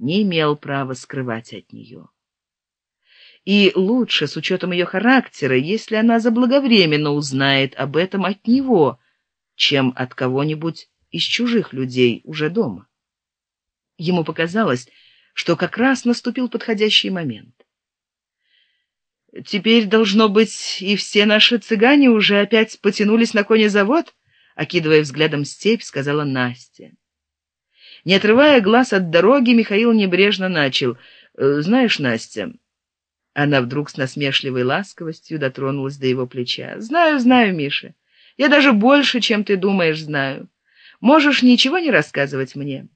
не имел права скрывать от нее. И лучше, с учетом ее характера, если она заблаговременно узнает об этом от него, чем от кого-нибудь из чужих людей уже дома. Ему показалось, что как раз наступил подходящий момент. Теперь, должно быть, и все наши цыгане уже опять потянулись на конезавод, окидывая взглядом степь, сказала Настя. Не отрывая глаз от дороги, Михаил небрежно начал. «Э, «Знаешь, Настя...» Она вдруг с насмешливой ласковостью дотронулась до его плеча. «Знаю, знаю, Миша. Я даже больше, чем ты думаешь, знаю. Можешь ничего не рассказывать мне?»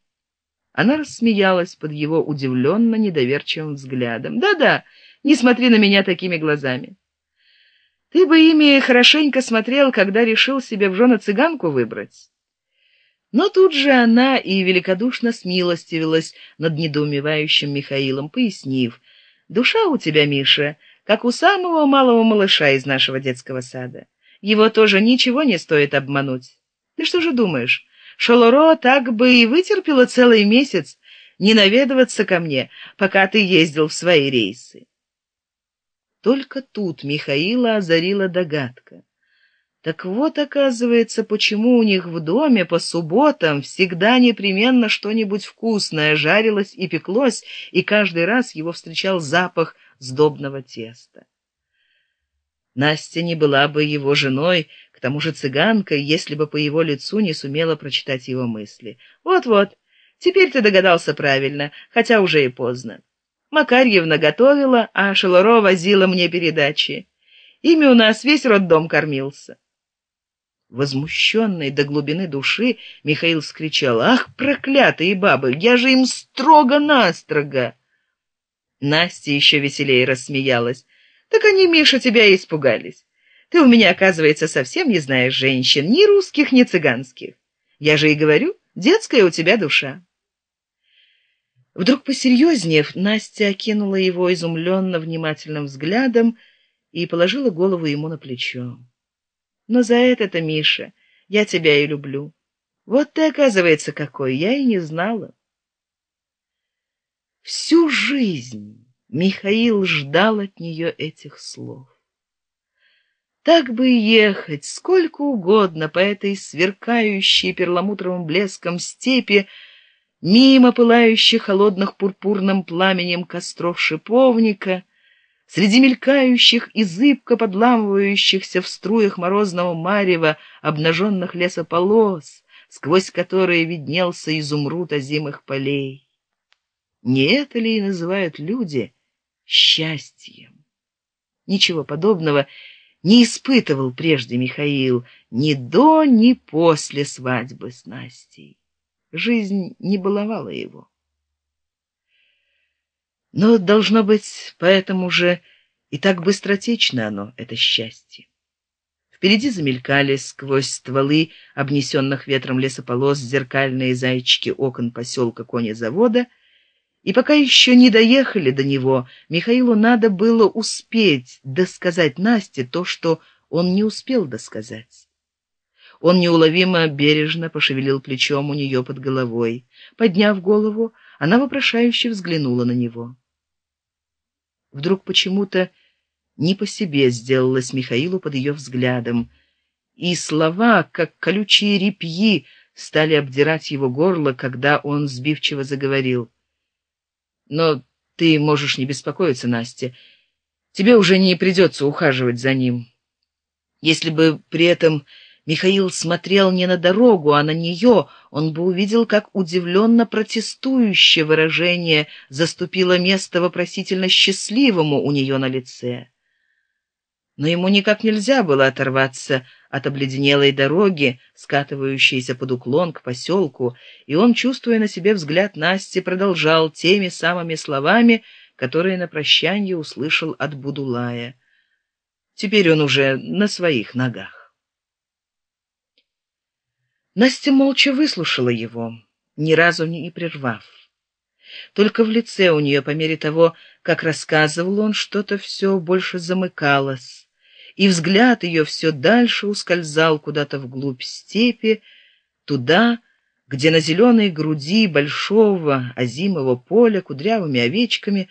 Она рассмеялась под его удивленно недоверчивым взглядом. «Да-да, не смотри на меня такими глазами. Ты бы ими хорошенько смотрел, когда решил себе в жены цыганку выбрать». Но тут же она и великодушно смилостивилась над недоумевающим Михаилом, пояснив, «Душа у тебя, Миша, как у самого малого малыша из нашего детского сада. Его тоже ничего не стоит обмануть. Ты что же думаешь, Шолоро так бы и вытерпела целый месяц не наведываться ко мне, пока ты ездил в свои рейсы?» Только тут Михаила озарила догадка. Так вот, оказывается, почему у них в доме по субботам всегда непременно что-нибудь вкусное жарилось и пеклось, и каждый раз его встречал запах сдобного теста. Настя не была бы его женой, к тому же цыганкой, если бы по его лицу не сумела прочитать его мысли. Вот-вот, теперь ты догадался правильно, хотя уже и поздно. Макарьевна готовила, а Шелуро возила мне передачи. Ими у нас весь роддом кормился. Возмущенный до глубины души, Михаил вскричал, «Ах, проклятые бабы, я же им строго-настрого!» Настя еще веселее рассмеялась. «Так они, Миша, тебя испугались. Ты у меня, оказывается, совсем не знаешь женщин, ни русских, ни цыганских. Я же и говорю, детская у тебя душа». Вдруг посерьезнев, Настя окинула его изумленно внимательным взглядом и положила голову ему на плечо. Но за это-то, Миша, я тебя и люблю. Вот ты, оказывается, какой, я и не знала. Всю жизнь Михаил ждал от нее этих слов. Так бы ехать сколько угодно по этой сверкающей перламутровым блеском степи, мимо пылающих холодных пурпурным пламенем костров шиповника — среди мелькающих и зыбко подламывающихся в струях морозного марева обнаженных лесополос, сквозь которые виднелся изумруд озимых полей. Не это ли и называют люди счастьем? Ничего подобного не испытывал прежде Михаил ни до, ни после свадьбы с Настей. Жизнь не баловала его. Но, должно быть, поэтому же и так быстротечно оно, это счастье. Впереди замелькали сквозь стволы обнесенных ветром лесополос зеркальные зайчики окон поселка конезавода, и пока еще не доехали до него, Михаилу надо было успеть досказать Насте то, что он не успел досказать. Он неуловимо бережно пошевелил плечом у нее под головой. Подняв голову, она вопрошающе взглянула на него. Вдруг почему-то не по себе сделалось Михаилу под ее взглядом, и слова, как колючие репьи, стали обдирать его горло, когда он сбивчиво заговорил. «Но ты можешь не беспокоиться, Настя. Тебе уже не придется ухаживать за ним. Если бы при этом Михаил смотрел не на дорогу, а на нее, он бы увидел, как удивленно протестующее выражение заступило место вопросительно счастливому у нее на лице. Но ему никак нельзя было оторваться от обледенелой дороги, скатывающейся под уклон к поселку, и он, чувствуя на себе взгляд Насти, продолжал теми самыми словами, которые на прощанье услышал от Будулая. Теперь он уже на своих ногах. Настя молча выслушала его, ни разу не прервав. Только в лице у нее, по мере того, как рассказывал он, что-то все больше замыкалось, и взгляд ее все дальше ускользал куда-то вглубь степи, туда, где на зеленой груди большого озимого поля кудрявыми овечками